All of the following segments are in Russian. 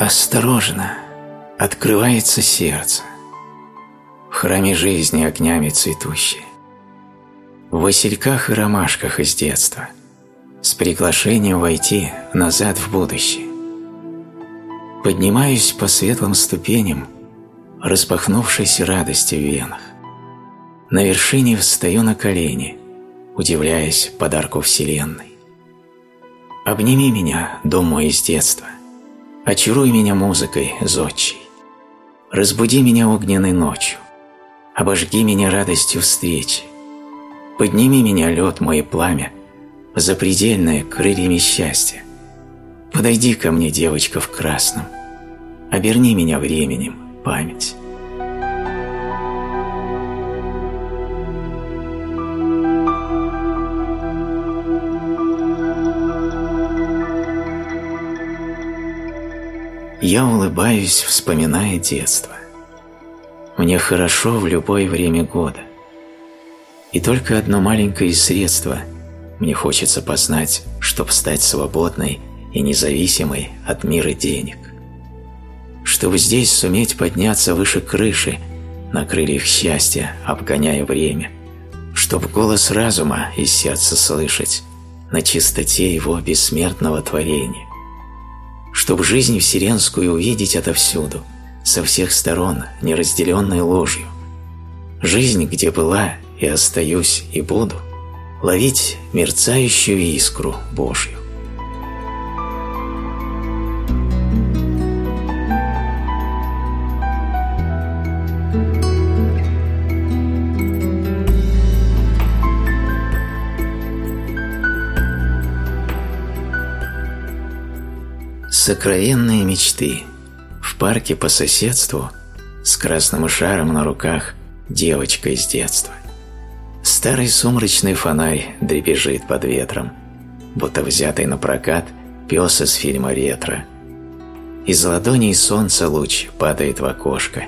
Осторожно, открывается сердце, в храме жизни огнями цветущее, в васильках и ромашках из детства, с приглашением войти назад в будущее. Поднимаюсь по светлым ступеням, распахнувшейся радости в венах. На вершине встаю на колени, удивляясь подарку Вселенной. Обними меня, дом мой из детства, очаруй меня музыкой зодчей, разбуди меня огненной ночью, обожги меня радостью встречи, подними меня, лед мой пламя, запредельное крыльями счастья. Подойди ко мне, девочка в красном, оберни меня временем, память. Я улыбаюсь, вспоминая детство. Мне хорошо в любое время года. И только одно маленькое средство мне хочется познать, чтобы стать свободной и независимой от мира денег. Чтобы здесь суметь подняться выше крыши, на крыльях счастья, обгоняя время, чтоб голос разума из сердца слышать на чистоте его бессмертного творения чтобы жизнь вселенскую увидеть отовсюду, со всех сторон, неразделенной ложью. Жизнь, где была и остаюсь и буду, ловить мерцающую искру Божью. Сокровенные мечты. В парке по соседству с красным шаром на руках девочка из детства. Старый сумрачный фонарь дребезжит под ветром, будто взятый на прокат пес из фильма «Ретро». Из ладоней солнца луч падает в окошко.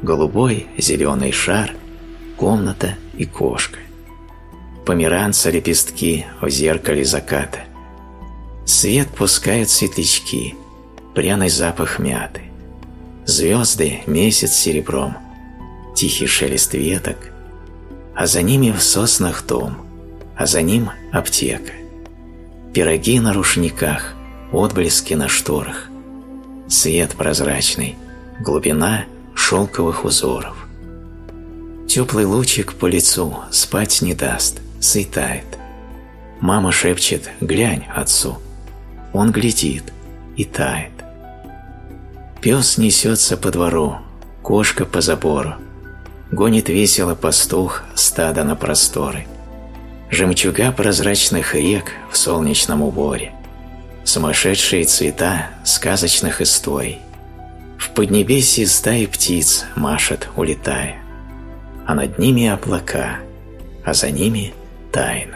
Голубой, зеленый шар, комната и кошка. Померанца лепестки в зеркале заката – Свет пускают светлячки, пряный запах мяты. Звезды, месяц серебром, тихий шелест веток, а за ними в соснах дом, а за ним аптека. Пироги на рушниках, отблески на шторах, свет прозрачный, глубина шелковых узоров. Теплый лучик по лицу спать не даст, сытает. Мама шепчет «глянь отцу», он глядит и тает. Пес несется по двору, кошка по забору. Гонит весело пастух стадо на просторы. Жемчуга прозрачных рек в солнечном уборе. Сумасшедшие цвета сказочных историй. В поднебесье стаи птиц машет, улетая. А над ними облака, а за ними тайна.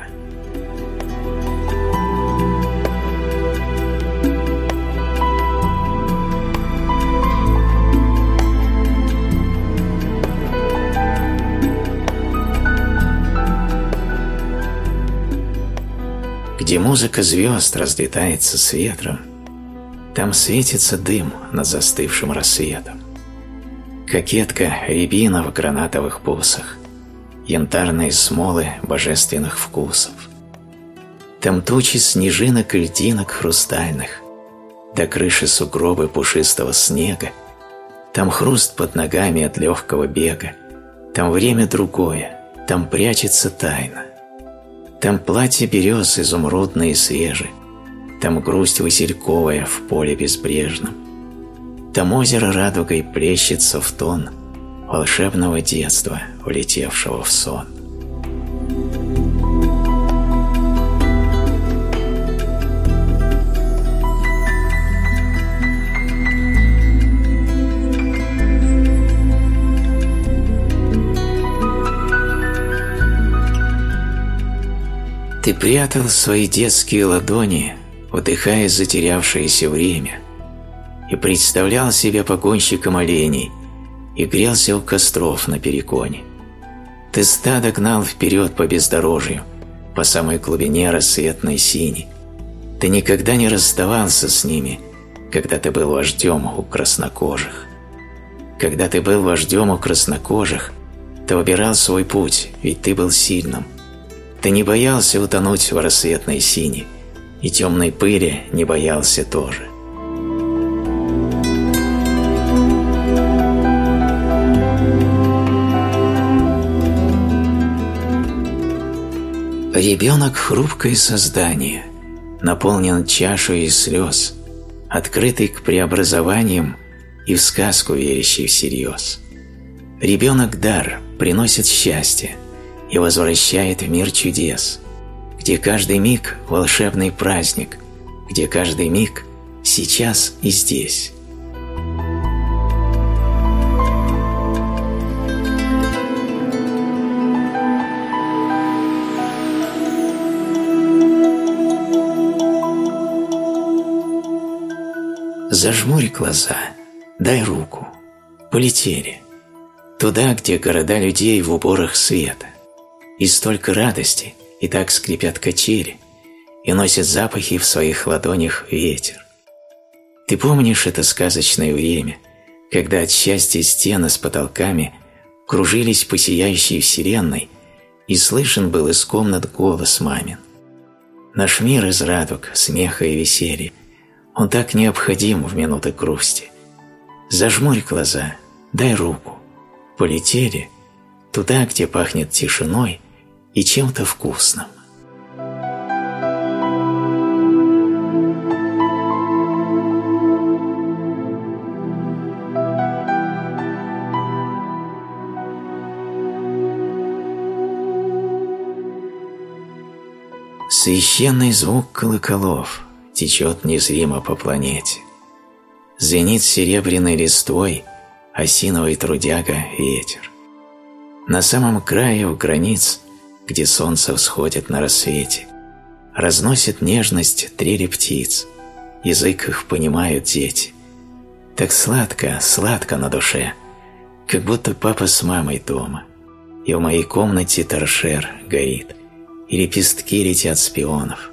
Где музыка звезд разлетается с ветром, там светится дым над застывшим рассветом. Кокетка рябина в гранатовых пусах, янтарные смолы божественных вкусов. Там тучи снежинок и льдинок хрустальных, до крыши сугробы пушистого снега, там хруст под ногами от легкого бега, там время другое, там прячется тайна. Там платье берез изумрудные и свежи, Там грусть васильковая в поле безбрежном, Там озеро радугой плещется в тон Волшебного детства, влетевшего в сон. Ты прятал свои детские ладони, вдыхая затерявшееся время, и представлял себя погонщиком оленей, и грелся у костров на переконе. Ты стадо гнал вперед по бездорожью, по самой глубине рассветной сини. Ты никогда не расставался с ними, когда ты был вождем у краснокожих. Когда ты был вождем у краснокожих, ты выбирал свой путь, ведь ты был сильным. Ты не боялся утонуть в рассветной сине, и темной пыли не боялся тоже. Ребенок – хрупкое создание, наполнен чашей из слез, открытый к преобразованиям и в сказку верящий всерьез. Ребенок – дар, приносит счастье и возвращает в мир чудес, где каждый миг – волшебный праздник, где каждый миг – сейчас и здесь. Зажмурь глаза, дай руку. Полетели. Туда, где города людей в уборах света. И столько радости, и так скрипят качели, и носит запахи в своих ладонях ветер. Ты помнишь это сказочное время, когда от счастья стены с потолками кружились по сияющей вселенной, и слышен был из комнат голос мамин. Наш мир из радуг, смеха и веселья, он так необходим в минуты грусти. Зажмурь глаза, дай руку. Полетели туда, где пахнет тишиной и чем-то вкусным. Священный звук колоколов – течет незримо по планете. Звенит серебряной листвой осиновый трудяга ветер. На самом краю границ, где солнце всходит на рассвете, разносит нежность трели птиц, язык их понимают дети. Так сладко, сладко на душе, как будто папа с мамой дома, и в моей комнате торшер горит, и лепестки летят с пионов,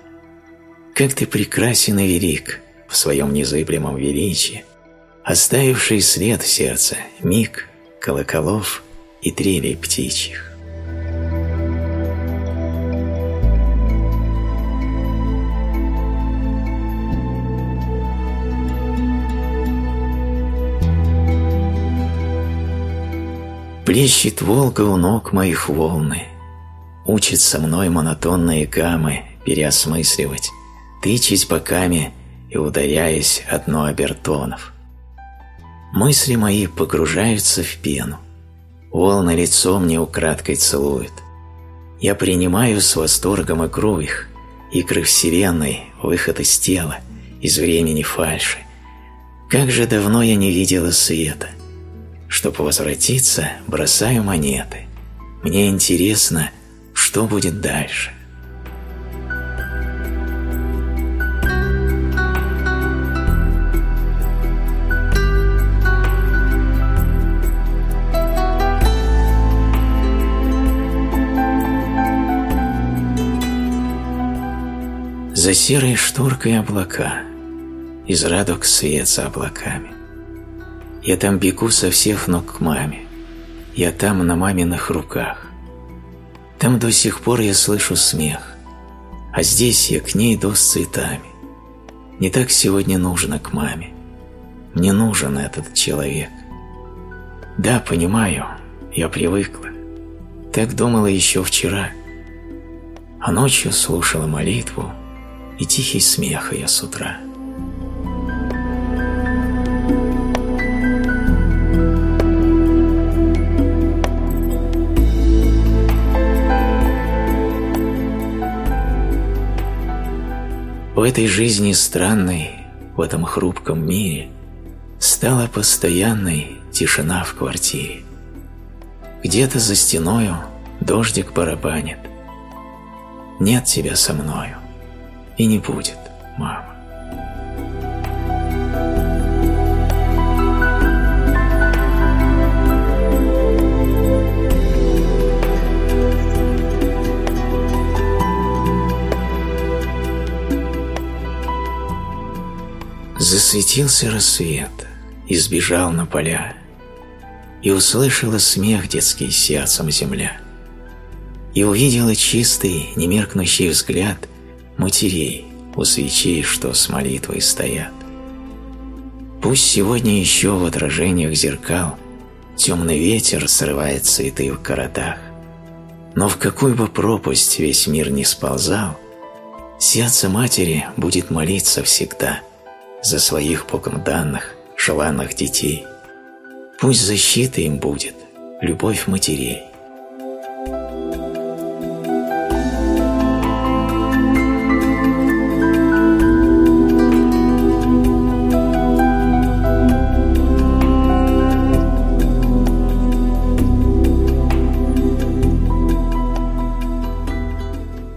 как ты прекрасен и велик в своем незыблемом величии, оставивший след в сердце миг колоколов и трелей птичьих. Плещет Волга у ног моих волны, Учит со мной монотонные гаммы переосмысливать, тычась боками и ударяясь о дно обертонов. Мысли мои погружаются в пену. Волны лицо мне украдкой целуют. Я принимаю с восторгом игру их, игры вселенной, выход из тела, из времени фальши. Как же давно я не видела света. Чтобы возвратиться, бросаю монеты. Мне интересно, что будет дальше. За серой шторкой облака, Из радуг свет за облаками. Я там бегу со всех ног к маме, Я там на маминых руках. Там до сих пор я слышу смех, А здесь я к ней иду с цветами. Не так сегодня нужно к маме. Мне нужен этот человек. Да, понимаю, я привыкла. Так думала еще вчера. А ночью слушала молитву, и тихий смех ее с утра. В этой жизни странной, в этом хрупком мире, стала постоянной тишина в квартире. Где-то за стеною дождик барабанит. Нет тебя со мною и не будет, мама. Засветился рассвет, и сбежал на поля, И услышала смех детский сердцем земля, И увидела чистый, немеркнущий взгляд Матерей у свечей, что с молитвой стоят. Пусть сегодня еще в отражениях зеркал Темный ветер срывает цветы в городах, Но в какую бы пропасть весь мир не сползал, Сердце матери будет молиться всегда За своих Богом данных, желанных детей. Пусть защита им будет любовь матерей.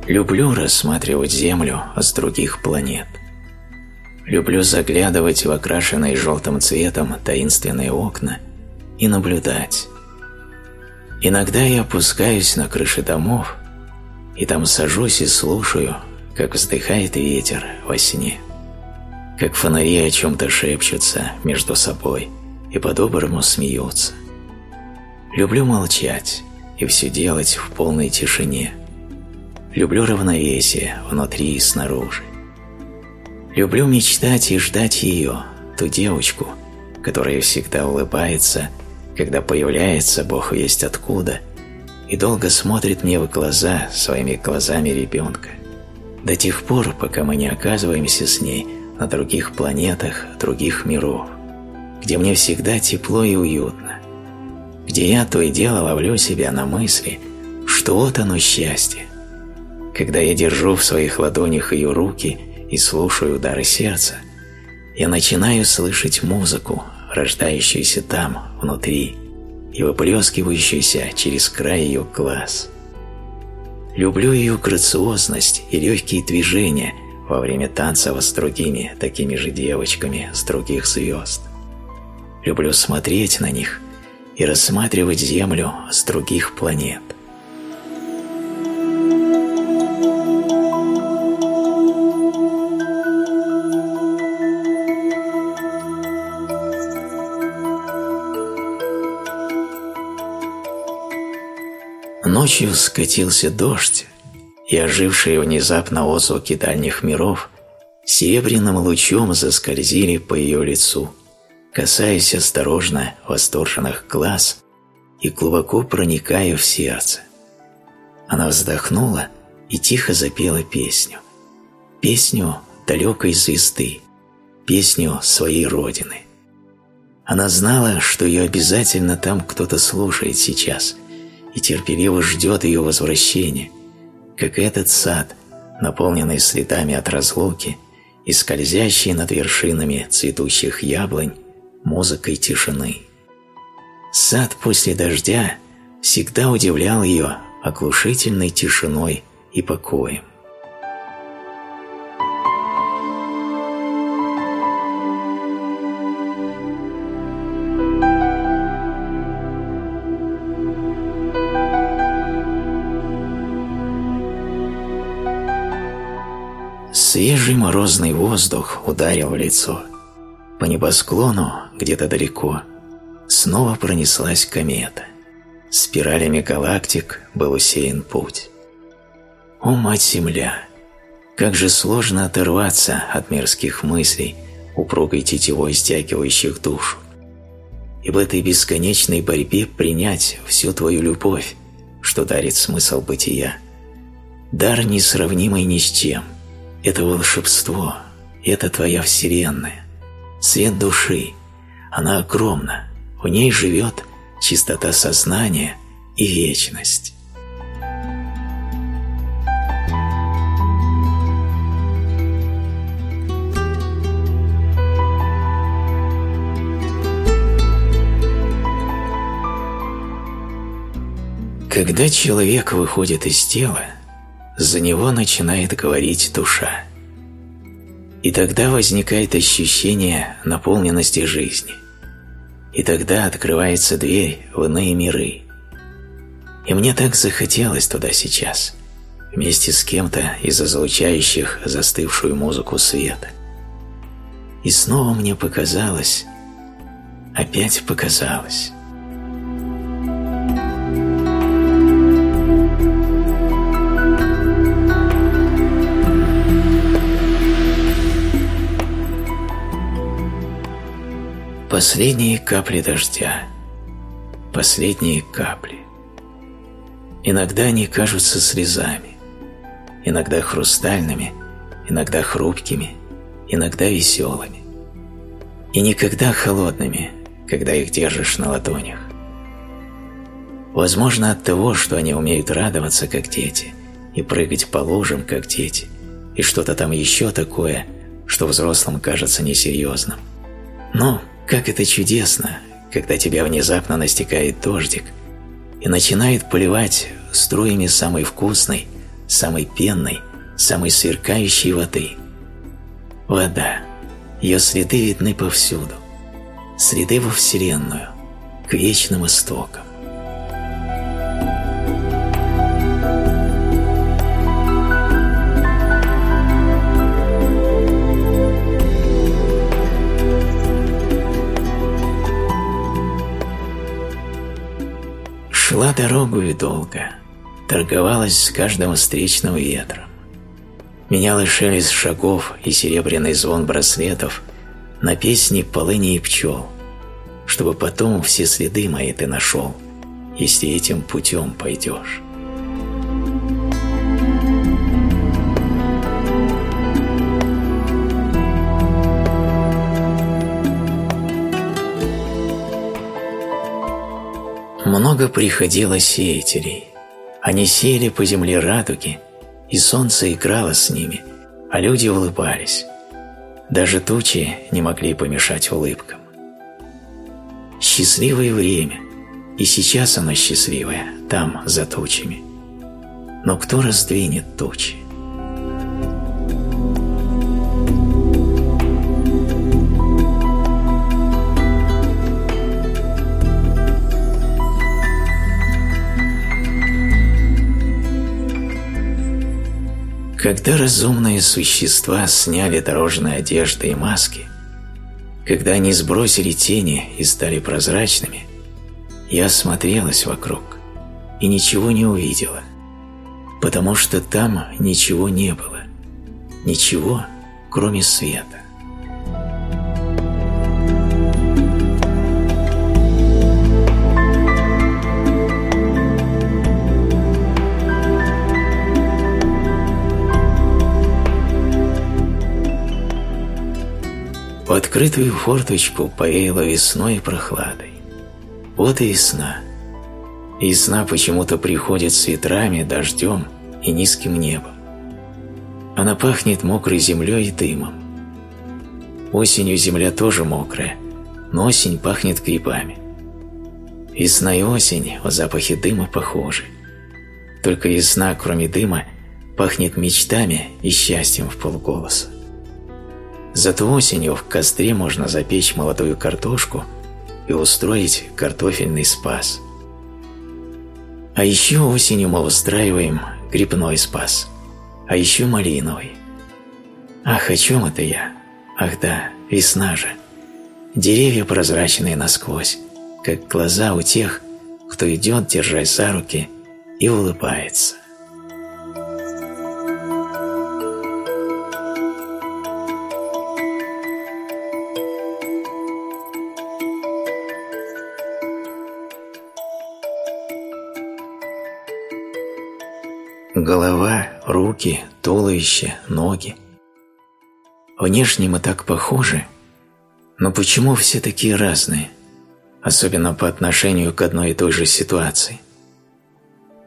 Люблю рассматривать Землю с других планет. Люблю заглядывать в окрашенные желтым цветом таинственные окна и наблюдать. Иногда я опускаюсь на крыши домов и там сажусь и слушаю, как вздыхает ветер во сне, как фонари о чем-то шепчутся между собой и по-доброму смеются. Люблю молчать и все делать в полной тишине. Люблю равновесие внутри и снаружи. Люблю мечтать и ждать ее, ту девочку, которая всегда улыбается, когда появляется Бог весть откуда, и долго смотрит мне в глаза своими глазами ребенка. До тех пор, пока мы не оказываемся с ней на других планетах, других миров, где мне всегда тепло и уютно, где я то и дело ловлю себя на мысли, что вот оно счастье, когда я держу в своих ладонях ее руки – и слушаю удары сердца, я начинаю слышать музыку, рождающуюся там, внутри, и выплескивающуюся через край ее глаз. Люблю ее грациозность и легкие движения во время танцев с другими такими же девочками с других звезд. Люблю смотреть на них и рассматривать Землю с других планет – Ночью скатился дождь, и ожившие внезапно отзвуки дальних миров серебряным лучом заскользили по ее лицу, касаясь осторожно восторженных глаз и глубоко проникая в сердце. Она вздохнула и тихо запела песню. Песню далекой звезды, песню своей родины. Она знала, что ее обязательно там кто-то слушает сейчас – и терпеливо ждет ее возвращения, как этот сад, наполненный следами от разлуки и скользящий над вершинами цветущих яблонь музыкой тишины. Сад после дождя всегда удивлял ее оглушительной тишиной и покоем. Свежий морозный воздух ударил в лицо. По небосклону, где-то далеко, снова пронеслась комета. Спиралями галактик был усеян путь. О, Мать-Земля! Как же сложно оторваться от мирских мыслей, упругой тетевой стягивающих душу. И в этой бесконечной борьбе принять всю твою любовь, что дарит смысл бытия. Дар несравнимый ни с чем – это волшебство, это твоя вселенная, свет души. Она огромна, в ней живет чистота сознания и вечность. Когда человек выходит из тела, за него начинает говорить душа. И тогда возникает ощущение наполненности жизни. И тогда открывается дверь в иные миры. И мне так захотелось туда сейчас, вместе с кем-то из излучающих застывшую музыку света. и снова мне показалось, опять показалось. Последние капли дождя. Последние капли. Иногда они кажутся слезами, иногда хрустальными, иногда хрупкими, иногда веселыми. И никогда холодными, когда их держишь на ладонях. Возможно, от того, что они умеют радоваться, как дети, и прыгать по лужам, как дети, и что-то там еще такое, что взрослым кажется несерьезным. Но как это чудесно, когда тебя внезапно настигает дождик и начинает поливать струями самой вкусной, самой пенной, самой сверкающей воды. Вода. Ее следы видны повсюду. Следы во Вселенную, к вечным истокам. Шла дорогу долго, торговалась с каждым встречным ветром. Меняла шелест шагов и серебряный звон браслетов на песни полыни и пчел, чтобы потом все следы мои ты нашел, если этим путем пойдешь. Много приходило сеятелей. Они сеяли по земле радуги, и солнце играло с ними, а люди улыбались. Даже тучи не могли помешать улыбкам. Счастливое время, и сейчас оно счастливое, там, за тучами. Но кто раздвинет тучи? Когда разумные существа сняли дорожные одежды и маски, когда они сбросили тени и стали прозрачными, я осмотрелась вокруг и ничего не увидела, потому что там ничего не было, ничего, кроме света. Открытую форточку повеяло весной прохладой. Вот и весна. И весна почему-то приходит с ветрами, дождем и низким небом. Она пахнет мокрой землей и дымом. Осенью земля тоже мокрая, но осень пахнет грибами. Весна и осень в запахе дыма похожи. Только весна, кроме дыма, пахнет мечтами и счастьем в полголоса. Зато осенью в костре можно запечь молодую картошку и устроить картофельный спас. А еще осенью мы устраиваем грибной спас, а еще малиновый. Ах, о чем это я? Ах да, весна же. Деревья прозрачные насквозь, как глаза у тех, кто идет, держась за руки, и улыбается. Голова, руки, туловище, ноги. Внешне мы так похожи, но почему все такие разные, особенно по отношению к одной и той же ситуации?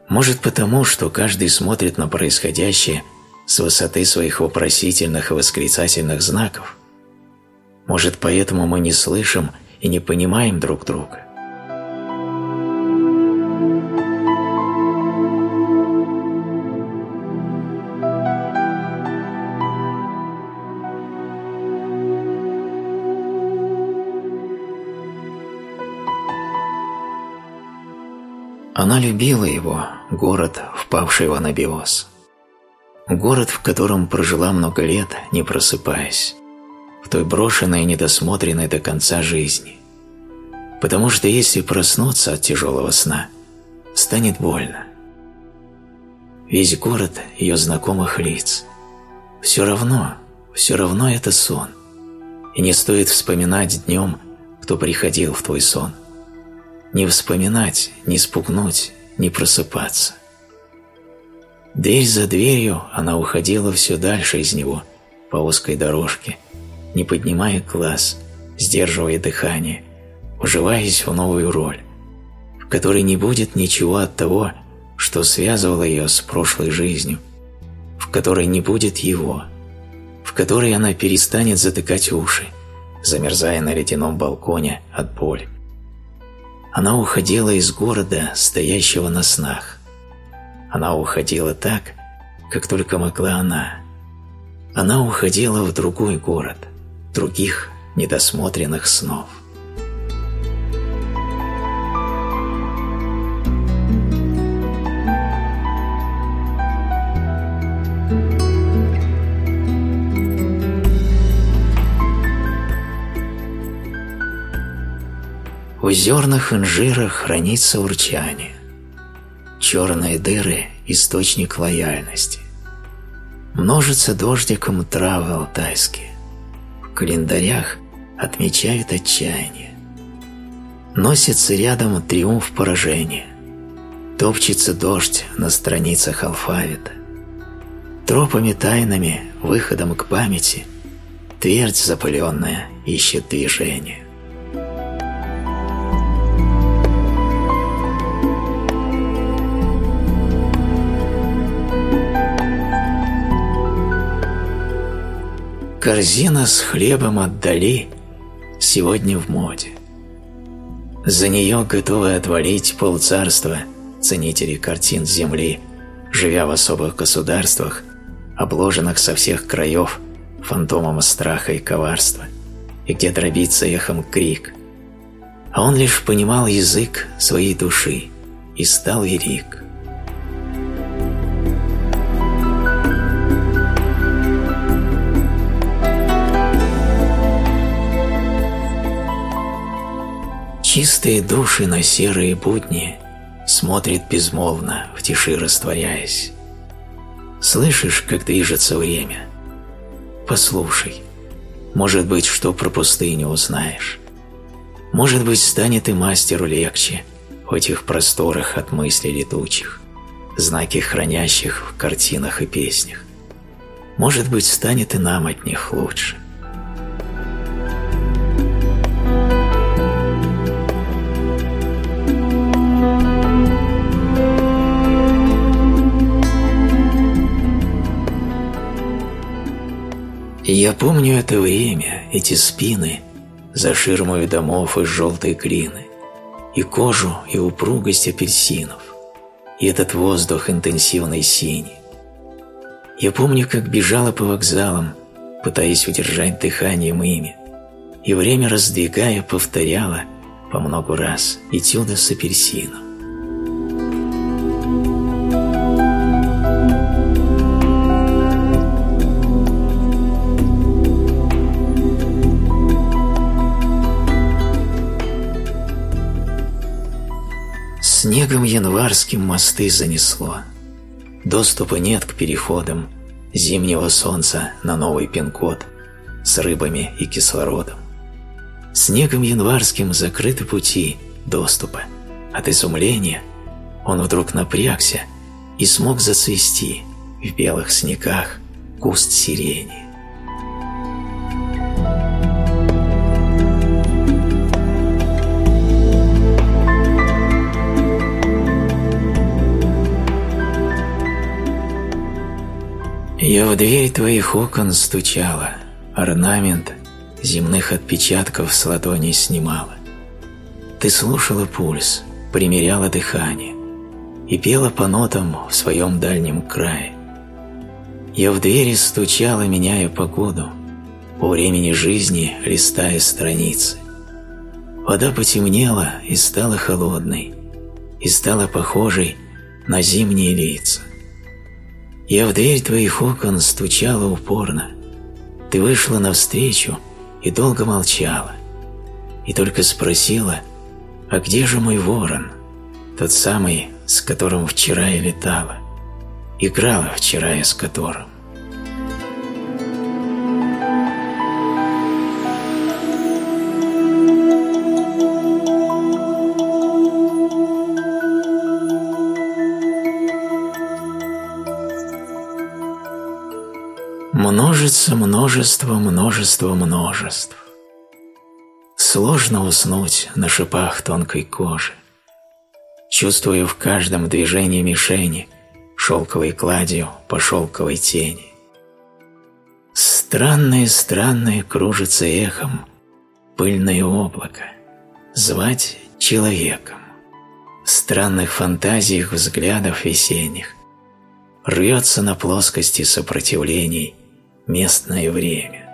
Может потому, что каждый смотрит на происходящее с высоты своих вопросительных и восклицательных знаков? Может поэтому мы не слышим и не понимаем друг друга? Она любила его, город, впавший в анабиоз. Город, в котором прожила много лет, не просыпаясь. в той брошенной и недосмотренной до конца жизни. Потому что если проснуться от тяжелого сна, станет больно. Весь город ее знакомых лиц. Все равно, все равно это сон. И не стоит вспоминать днем, кто приходил в твой сон. Не вспоминать, не спугнуть, не просыпаться. Дверь за дверью она уходила все дальше из него, по узкой дорожке, не поднимая глаз, сдерживая дыхание, уживаясь в новую роль, в которой не будет ничего от того, что связывало ее с прошлой жизнью, в которой не будет его, в которой она перестанет затыкать уши, замерзая на ледяном балконе от боли. Она уходила из города, стоящего на снах, она уходила так, как только могла она. Она уходила в другой город, других недосмотренных снов. В зернах инжира хранится урчание черные дыры – источник лояльности. Множится дождиком травы алтайские. В календарях отмечают отчаяние. Носится рядом триумф поражения. Топчется дождь на страницах алфавита. Тропами тайнами, выходом к памяти, твердь запыленная ищет движение. Корзина с хлебом отдали сегодня в моде. За нее готовы отвалить полцарства ценители картин земли, живя в особых государствах, обложенных со всех краев фантомом страха и коварства, и где дробится эхом крик. А он лишь понимал язык своей души и стал велик. Чистые души на серые будни Смотрят безмолвно, в тиши растворяясь. Слышишь, как движется время? Послушай. Может быть, что про пустыню узнаешь. Может быть, станет и мастеру легче В этих просторах от мыслей летучих, Знаки хранящих в картинах и песнях. Может быть, станет и нам от них лучше. Я помню это время, эти спины за ширмой домов из желтой глины, и кожу, и упругость апельсинов, и этот воздух интенсивной синий. Я помню, как бежала по вокзалам, пытаясь удержать дыханием ими, и время раздвигая повторяла по много раз этюды с апельсином. Снегом январским мосты занесло. Доступа нет к переходам зимнего солнца на новый пин-код с рыбами и кислородом. Снегом январским закрыты пути доступа. От изумления он вдруг напрягся и смог зацвести в белых снегах куст сирени. Я в дверь твоих окон стучала, орнамент земных отпечатков с ладони снимала. Ты слушала пульс, примеряла дыхание и пела по нотам в своем дальнем крае. Я в двери стучала, меняя погоду, по времени жизни листая страницы. Вода потемнела и стала холодной, и стала похожей на зимние лица. Я в дверь твоих окон стучала упорно. Ты вышла навстречу и долго молчала, и только спросила, «А где же мой ворон, тот самый, с которым вчера я летала, играла вчера я с которым?» Множится множество, множество, множеств. Сложно уснуть на шипах тонкой кожи, чувствуя в каждом движении мишени шелковой кладью по шелковой тени. Странное, странное кружится эхом пыльное облако, звать человеком. Странных фантазиях взглядов весенних рвется на плоскости сопротивлений местное время.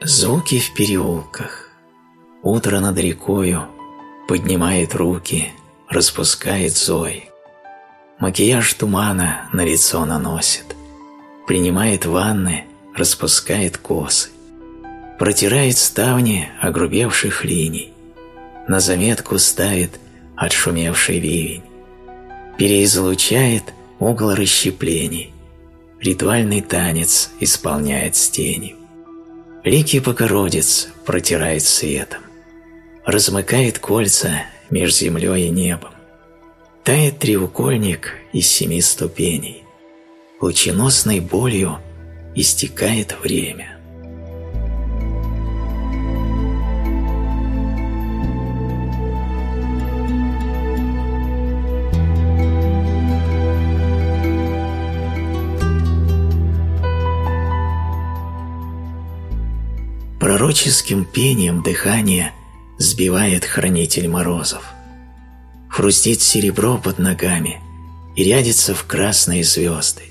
Звуки в переулках. Утро над рекою поднимает руки, распускает зой. Макияж тумана на лицо наносит, принимает ванны, распускает косы, протирает ставни огрубевших линий, на заметку ставит отшумевший ливень, переизлучает угол расщеплений, ритуальный танец исполняет с тенью. Лики Богородиц протирает светом, размыкает кольца между землей и небом. Тает треугольник из семи ступеней, лученосной болью истекает время. Пророческим пением дыхание сбивает хранитель морозов. Хрустит серебро под ногами и рядится в красные звезды.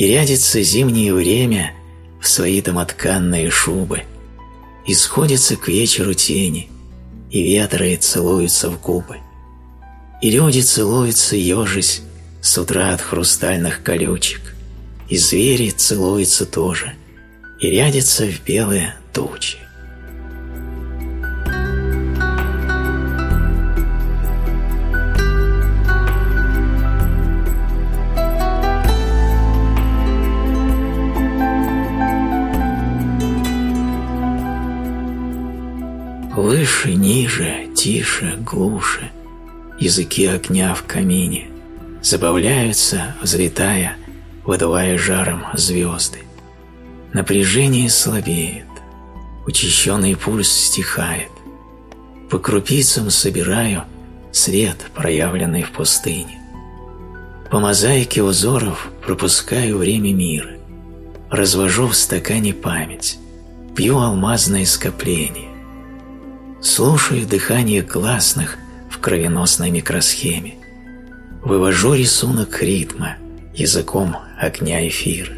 И рядится зимнее время в свои домотканные шубы. И сходятся к вечеру тени, и ветры целуются в губы. И люди целуются, ежись, с утра от хрустальных колючек, и звери целуются тоже, и рядятся в белые тучи. Выше, ниже, тише, глуше Языки огня в камине Забавляются, взлетая, Выдувая жаром звезды. Напряжение слабеет, Учащенный пульс стихает. По крупицам собираю Свет, проявленный в пустыне. По мозаике узоров пропускаю время мира. Развожу в стакане память, пью алмазное скопление. Слушаю дыхание классных в кровеносной микросхеме. Вывожу рисунок ритма языком огня эфира.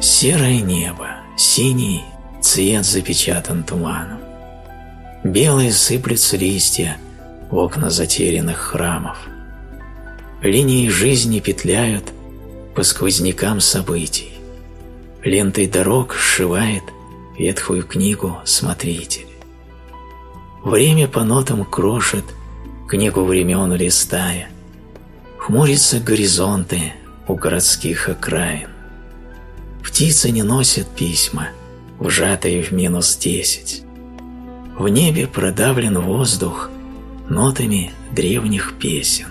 Серое небо, синий цвет запечатан туманом. Белые сыплются листья в окна затерянных храмов. Линии жизни петляют по сквознякам событий. Лентой дорог сшивает ветхую книгу смотритель. Время по нотам крошит книгу времен листая. Хмурятся горизонты у городских окраин. Птицы не носят письма, вжатые в минус десять. В небе продавлен воздух нотами древних песен.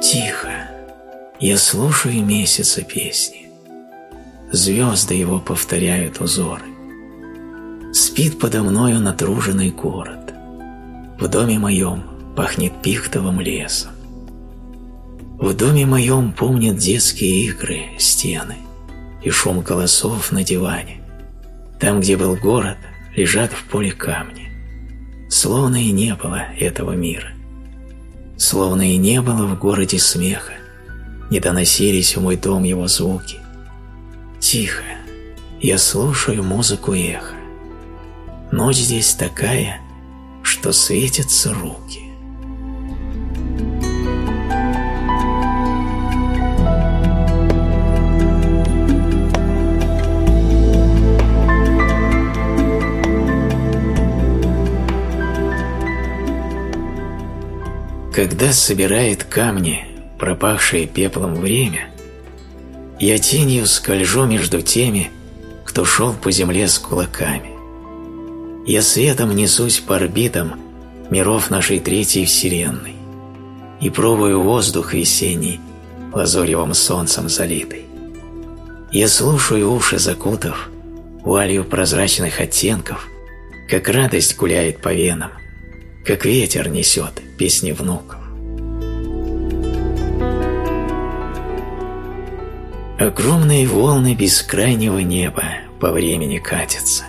Тихо, я слушаю месяца песни. Звезды его повторяют узоры Спит подо мною натруженный город. В доме моем пахнет пихтовым лесом. В доме моем помнят детские игры, стены и шум голосов на диване. Там, где был город, лежат в поле камни. Словно и не было этого мира. Словно и не было в городе смеха. Не доносились в мой дом его звуки. Тихо, я слушаю музыку эха. Ночь здесь такая, что светятся руки. Когда собирает камни, пропахшие пеплом время, я тенью скольжу между теми, кто шел по земле с кулаками. Я светом несусь по орбитам миров нашей третьей вселенной и пробую воздух весенний, лазоревым солнцем залитый. Я слушаю уши закутав, вуалью прозрачных оттенков, как радость гуляет по венам, как ветер несет песни внуков. Огромные волны бескрайнего неба по времени катятся.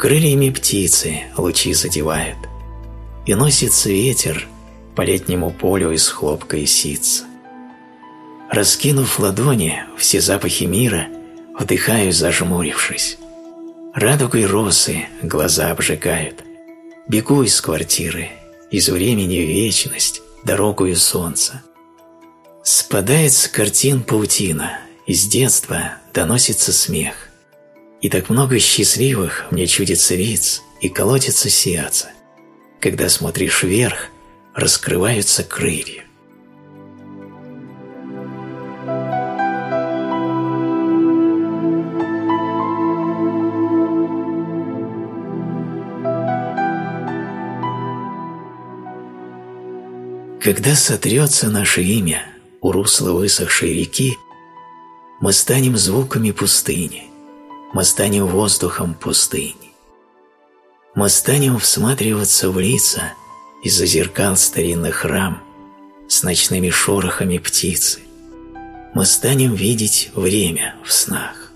Крыльями птицы лучи задевают, и носится ветер по летнему полю из хлопка и ситца. Раскинув ладони, все запахи мира вдыхаю, зажмурившись. Радугой росы глаза обжигают. Бегу из квартиры, из времени в вечность, дорогую солнца. Спадает с картин паутина, из детства доносится смех. И так много счастливых мне чудится лиц и колотится сердце. Когда смотришь вверх, раскрываются крылья. Когда сотрется наше имя у русла высохшей реки, мы станем звуками пустыни, мы станем воздухом пустыни. Мы станем всматриваться в лица из-за зеркал старинных рам с ночными шорохами птицы. Мы станем видеть время в снах.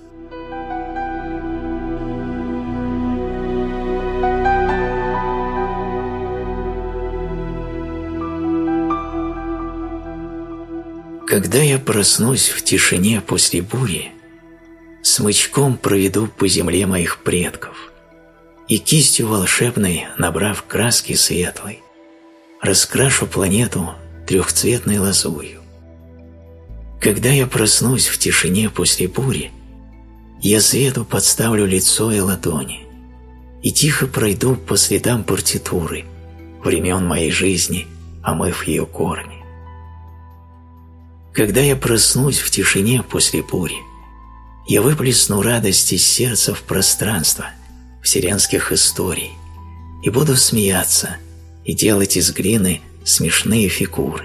Когда я проснусь в тишине после бури, смычком проведу по земле моих предков и кистью волшебной, набрав краски светлой, раскрашу планету трехцветной лазурью. Когда я проснусь в тишине после бури, я свету подставлю лицо и ладони и тихо пройду по следам партитуры времен моей жизни, омыв ее корни. Когда я проснусь в тишине после бури, я выплесну радость из сердца в пространство вселенских историй и буду смеяться и делать из глины смешные фигуры.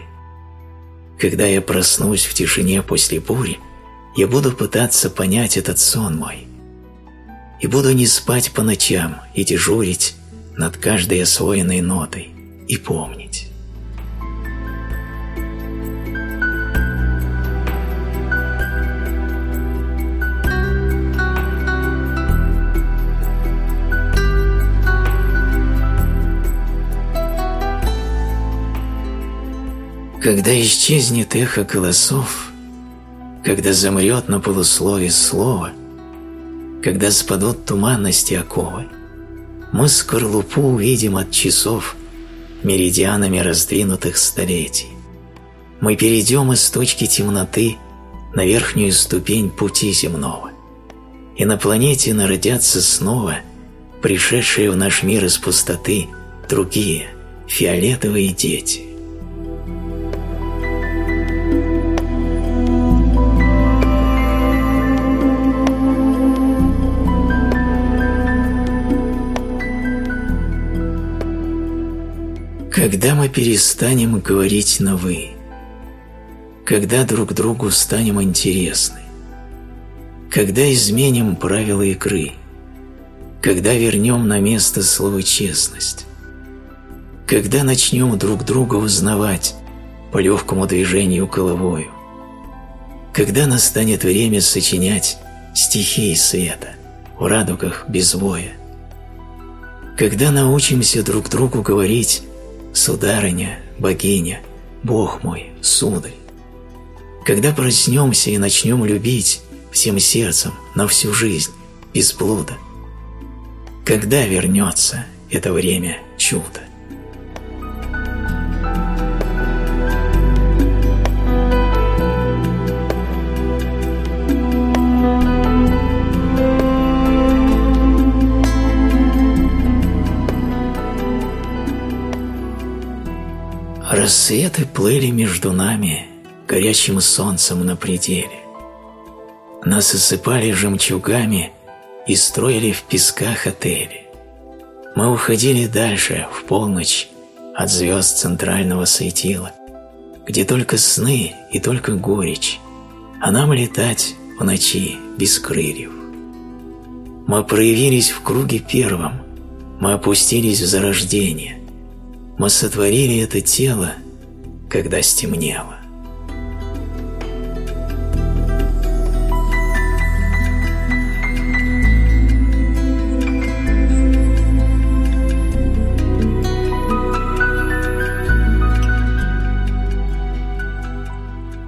Когда я проснусь в тишине после бури, я буду пытаться понять этот сон мой и буду не спать по ночам и дежурить над каждой освоенной нотой и помнить. Когда исчезнет эхо голосов, Когда замрет на полуслове слово, Когда спадут туманности оковы, Мы скорлупу увидим от часов Меридианами раздвинутых столетий. Мы перейдем из точки темноты На верхнюю ступень пути земного, И на планете народятся снова Пришедшие в наш мир из пустоты Другие, фиолетовые дети. Когда мы перестанем говорить на «вы», когда друг другу станем интересны, когда изменим правила игры, Когда вернем на место слово «честность»? Когда начнем друг друга узнавать по легкому движению головою? Когда настанет время сочинять стихи света в радугах без воя? Когда научимся друг другу говорить «Сударыня, богиня, Бог мой, сударь»? Когда проснемся и начнем любить всем сердцем на всю жизнь, без блуда? Когда вернется это время чуда? Рассветы плыли между нами горячим солнцем на пределе. Нас осыпали жемчугами и строили в песках отели. Мы уходили дальше, в полночь, от звезд центрального светила, где только сны и только горечь, а нам летать в ночи без крыльев. Мы проявились в круге первом, мы опустились в зарождение, мы сотворили это тело, когда стемнело.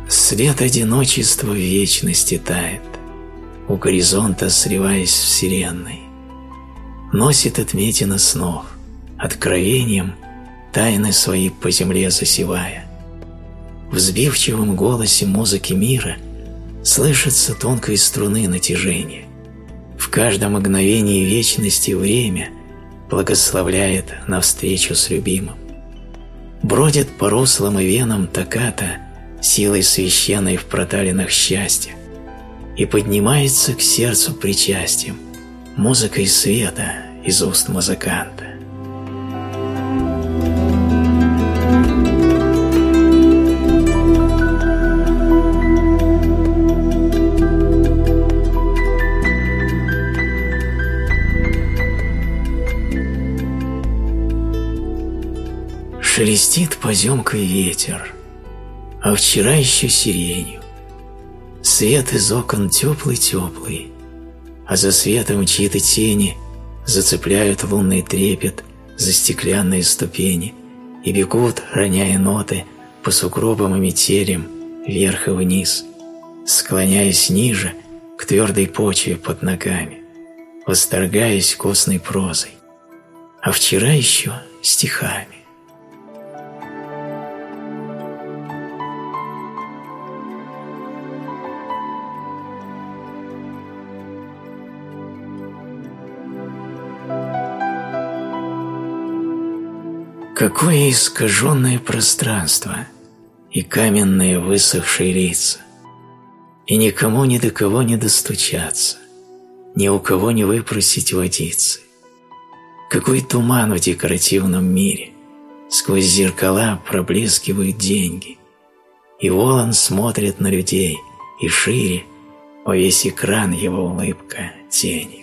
Свет одиночества вечности тает, у горизонта сливаясь в вселенной. Носит отметина снов, откровением тайны свои по земле засевая. В сбивчивом голосе музыки мира слышится тонкой струны натяжения. В каждом мгновении вечности время благословляет навстречу с любимым. Бродит по руслам и венам таката силой священной в проталинах счастья и поднимается к сердцу причастием музыкой света из уст музыканта. Шелестит поземкой ветер, а вчера еще сиренью. Свет из окон теплый-теплый, а за светом чьи-то тени зацепляют лунный трепет за стеклянные ступени и бегут, роняя ноты, по сугробам и метелям вверх и вниз, склоняясь ниже к твердой почве под ногами, восторгаясь костной прозой, а вчера еще стихами. Какое искаженное пространство и каменные высохшие лица, и никому ни до кого не достучаться, ни у кого не выпросить водицы. Какой туман в декоративном мире, сквозь зеркала проблескивают деньги, и Волан смотрит на людей, и шире во весь экран его улыбка тени.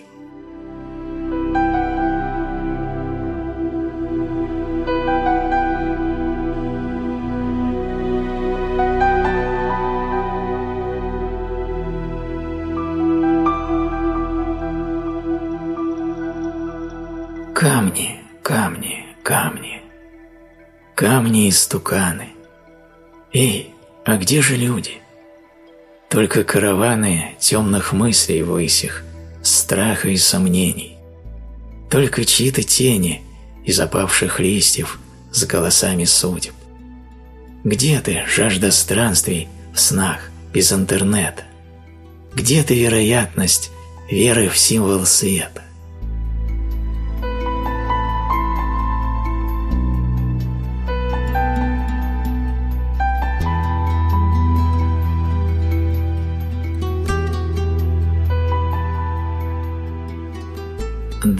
Камни и стуканы. Эй, а где же люди? Только караваны темных мыслей в высях, страха и сомнений. Только чьи-то тени из опавших листьев с голосами судеб. Где ты, жажда странствий в снах, без интернета? Где ты, вероятность веры в символ света?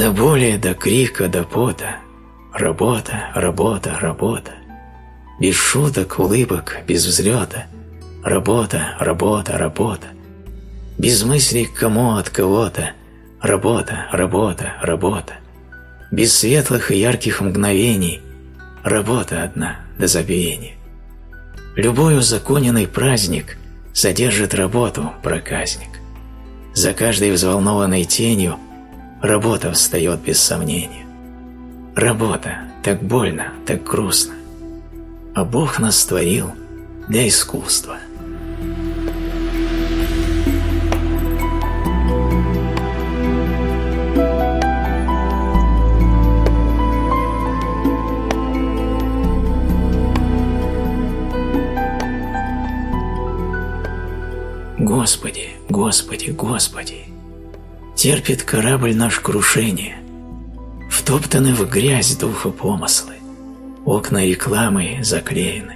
До боли, до крика, до пота. Работа, работа, работа. Без шуток, улыбок, без взлета. Работа, работа, работа. Без мыслей к кому от кого-то. Работа, работа, работа. Без светлых и ярких мгновений Работа одна до забвения. Любой узаконенный праздник Содержит работу, проказник. За каждой взволнованной тенью Работа встает без сомнения. Работа, так больно, так грустно. А Бог нас створил для искусства – Господи, Господи, Господи, терпит корабль наш крушение, втоптаны в грязь духа помыслы, окна рекламы заклеены.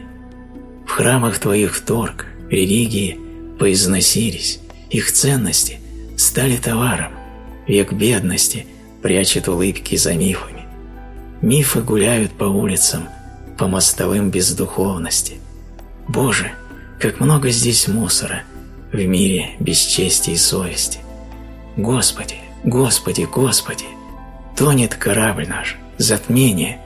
В храмах Твоих торг, религии поизносились, их ценности стали товаром, век бедности прячет улыбки за мифами. Мифы гуляют по улицам, по мостовым бездуховности. Боже, как много здесь мусора – в мире без чести и совести. Господи, Господи, Господи, тонет корабль наш, затмение,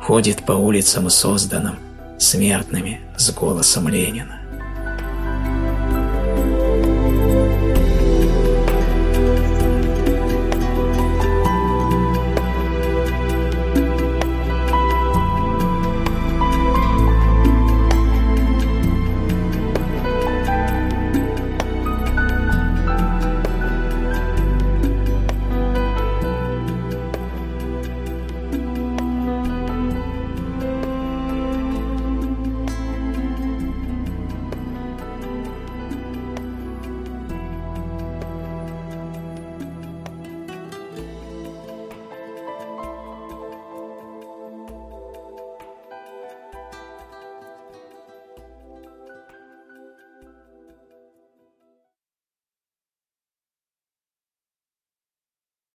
ходит по улицам созданным, смертными с голосом Ленина.